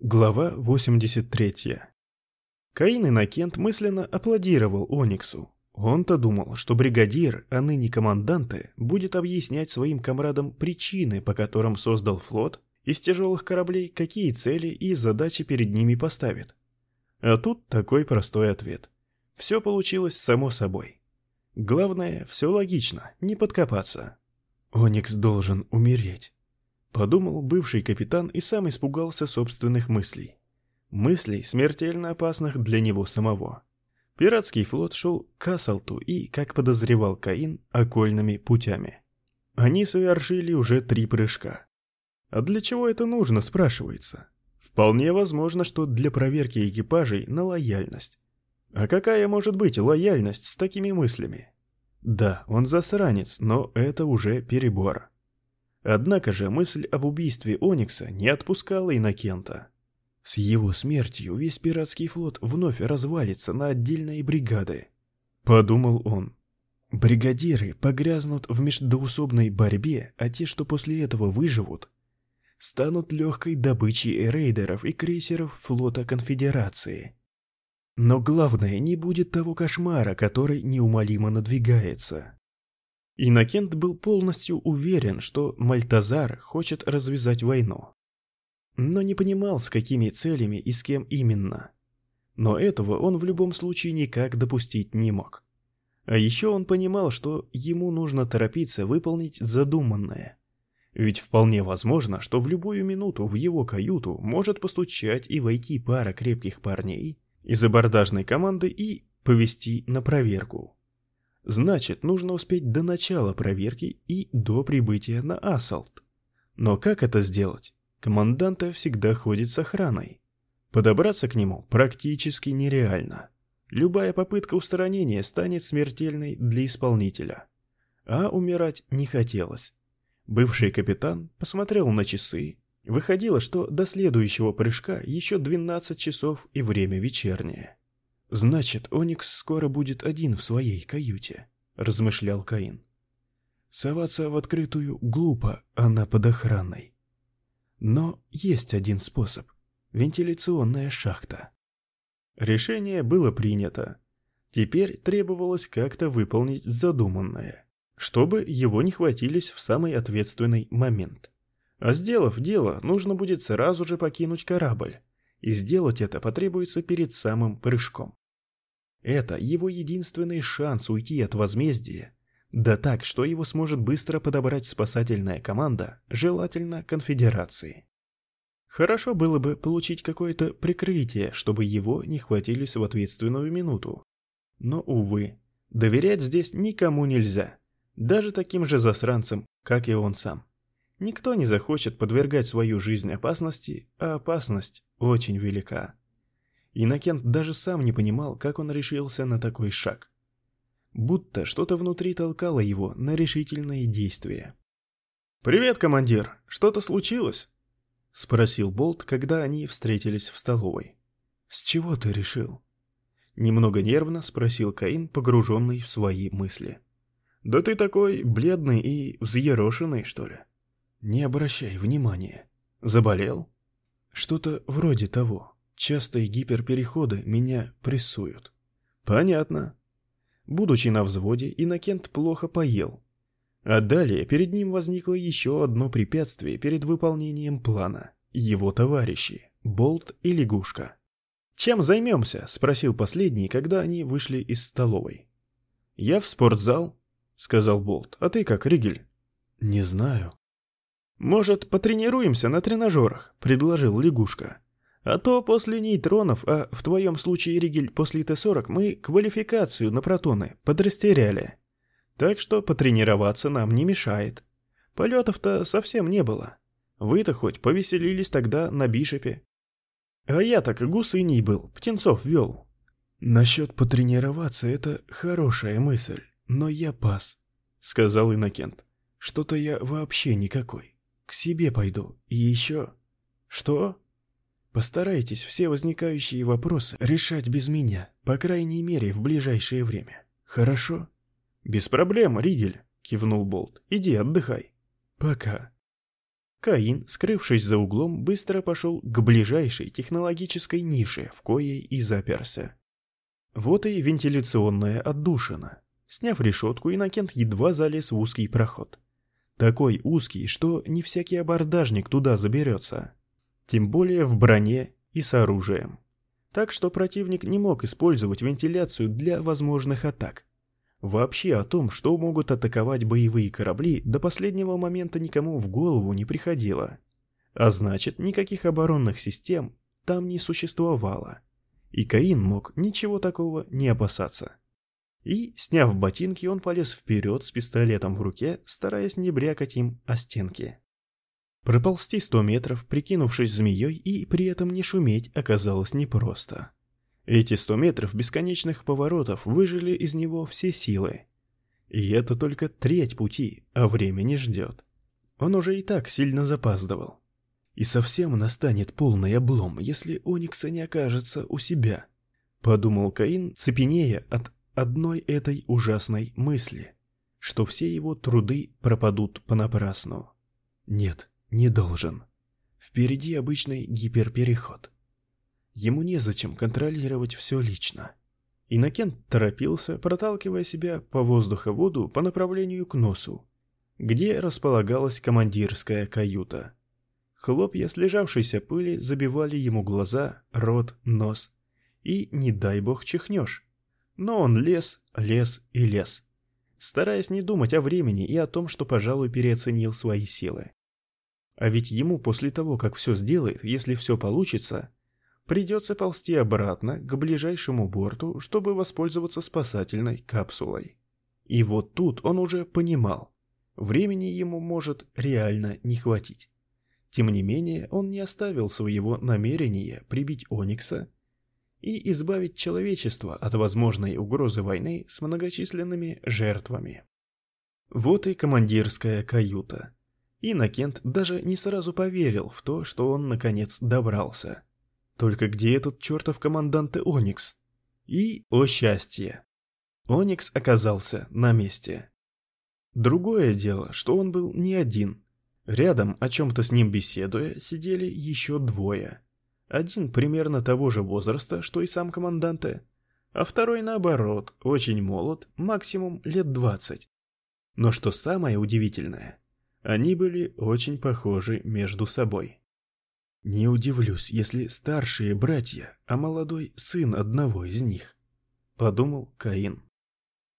Глава 83. Каин Иннокент мысленно аплодировал Ониксу. Он-то думал, что бригадир, а ныне команданты, будет объяснять своим комрадам причины, по которым создал флот, из тяжелых кораблей какие цели и задачи перед ними поставит. А тут такой простой ответ. Все получилось само собой. Главное, все логично, не подкопаться. Оникс должен умереть. Подумал бывший капитан и сам испугался собственных мыслей. Мыслей, смертельно опасных для него самого. Пиратский флот шел к Ассалту и, как подозревал Каин, окольными путями. Они совершили уже три прыжка. А для чего это нужно, спрашивается? Вполне возможно, что для проверки экипажей на лояльность. А какая может быть лояльность с такими мыслями? Да, он засранец, но это уже перебор. Однако же мысль об убийстве Оникса не отпускала Иннокента. С его смертью весь пиратский флот вновь развалится на отдельные бригады. Подумал он. Бригадиры погрязнут в междоусобной борьбе, а те, что после этого выживут, станут легкой добычей рейдеров и крейсеров флота Конфедерации. Но главное, не будет того кошмара, который неумолимо надвигается. Иннокент был полностью уверен, что Мальтазар хочет развязать войну. Но не понимал, с какими целями и с кем именно. Но этого он в любом случае никак допустить не мог. А еще он понимал, что ему нужно торопиться выполнить задуманное. Ведь вполне возможно, что в любую минуту в его каюту может постучать и войти пара крепких парней из абордажной команды и повести на проверку. Значит, нужно успеть до начала проверки и до прибытия на Ассалт. Но как это сделать? Команданта всегда ходит с охраной. Подобраться к нему практически нереально. Любая попытка устранения станет смертельной для исполнителя. А умирать не хотелось. Бывший капитан посмотрел на часы. Выходило, что до следующего прыжка еще 12 часов и время вечернее. «Значит, Оникс скоро будет один в своей каюте», — размышлял Каин. «Соваться в открытую глупо, она под охраной. Но есть один способ — вентиляционная шахта». Решение было принято. Теперь требовалось как-то выполнить задуманное, чтобы его не хватились в самый ответственный момент. А сделав дело, нужно будет сразу же покинуть корабль, и сделать это потребуется перед самым прыжком. Это его единственный шанс уйти от возмездия, да так, что его сможет быстро подобрать спасательная команда, желательно конфедерации. Хорошо было бы получить какое-то прикрытие, чтобы его не хватились в ответственную минуту. Но, увы, доверять здесь никому нельзя, даже таким же засранцам, как и он сам. Никто не захочет подвергать свою жизнь опасности, а опасность очень велика. Иннокент даже сам не понимал, как он решился на такой шаг. Будто что-то внутри толкало его на решительные действия. «Привет, командир! Что-то случилось?» — спросил Болт, когда они встретились в столовой. «С чего ты решил?» Немного нервно спросил Каин, погруженный в свои мысли. «Да ты такой бледный и взъерошенный, что ли?» «Не обращай внимания. Заболел?» «Что-то вроде того. Частые гиперпереходы меня прессуют». «Понятно». Будучи на взводе, Иннокент плохо поел. А далее перед ним возникло еще одно препятствие перед выполнением плана. Его товарищи, Болт и Лягушка. «Чем займемся?» — спросил последний, когда они вышли из столовой. «Я в спортзал», — сказал Болт. «А ты как, Ригель?» «Не знаю», «Может, потренируемся на тренажерах?» — предложил лягушка. «А то после нейтронов, а в твоем случае, Ригель, после Т-40, мы квалификацию на протоны подрастеряли. Так что потренироваться нам не мешает. Полетов-то совсем не было. Вы-то хоть повеселились тогда на Бишопе. А я так гусыней был, птенцов вел». «Насчет потренироваться — это хорошая мысль, но я пас», — сказал Иннокент. «Что-то я вообще никакой». К себе пойду. И еще... Что? Постарайтесь все возникающие вопросы решать без меня, по крайней мере, в ближайшее время. Хорошо? Без проблем, Ригель, кивнул Болт. Иди отдыхай. Пока. Каин, скрывшись за углом, быстро пошел к ближайшей технологической нише, в коей и заперся. Вот и вентиляционная отдушина. Сняв решетку, Иннокент едва залез в узкий проход. Такой узкий, что не всякий абордажник туда заберется. Тем более в броне и с оружием. Так что противник не мог использовать вентиляцию для возможных атак. Вообще о том, что могут атаковать боевые корабли, до последнего момента никому в голову не приходило. А значит, никаких оборонных систем там не существовало. И Каин мог ничего такого не опасаться. И, сняв ботинки, он полез вперед с пистолетом в руке, стараясь не брякать им о стенки. Проползти сто метров, прикинувшись змеей и при этом не шуметь, оказалось непросто. Эти сто метров бесконечных поворотов выжили из него все силы. И это только треть пути, а время не ждет. Он уже и так сильно запаздывал. И совсем настанет полный облом, если Оникса не окажется у себя. Подумал Каин, цепенея от одной этой ужасной мысли, что все его труды пропадут понапрасну. Нет, не должен. Впереди обычный гиперпереход. Ему незачем контролировать все лично. Иннокент торопился, проталкивая себя по воздуховоду по направлению к носу, где располагалась командирская каюта. Хлопья слежавшейся пыли забивали ему глаза, рот, нос. И не дай бог чихнешь. Но он лез, лез и лез, стараясь не думать о времени и о том, что, пожалуй, переоценил свои силы. А ведь ему после того, как все сделает, если все получится, придется ползти обратно к ближайшему борту, чтобы воспользоваться спасательной капсулой. И вот тут он уже понимал, времени ему может реально не хватить. Тем не менее, он не оставил своего намерения прибить Оникса и избавить человечество от возможной угрозы войны с многочисленными жертвами. Вот и командирская каюта. Иннокент даже не сразу поверил в то, что он наконец добрался. Только где этот чертов командант Оникс? И, о счастье, Оникс оказался на месте. Другое дело, что он был не один. Рядом, о чем-то с ним беседуя, сидели еще двое – один примерно того же возраста, что и сам команданте, а второй наоборот, очень молод, максимум лет двадцать. Но что самое удивительное, они были очень похожи между собой. Не удивлюсь, если старшие братья, а молодой сын одного из них, подумал Каин.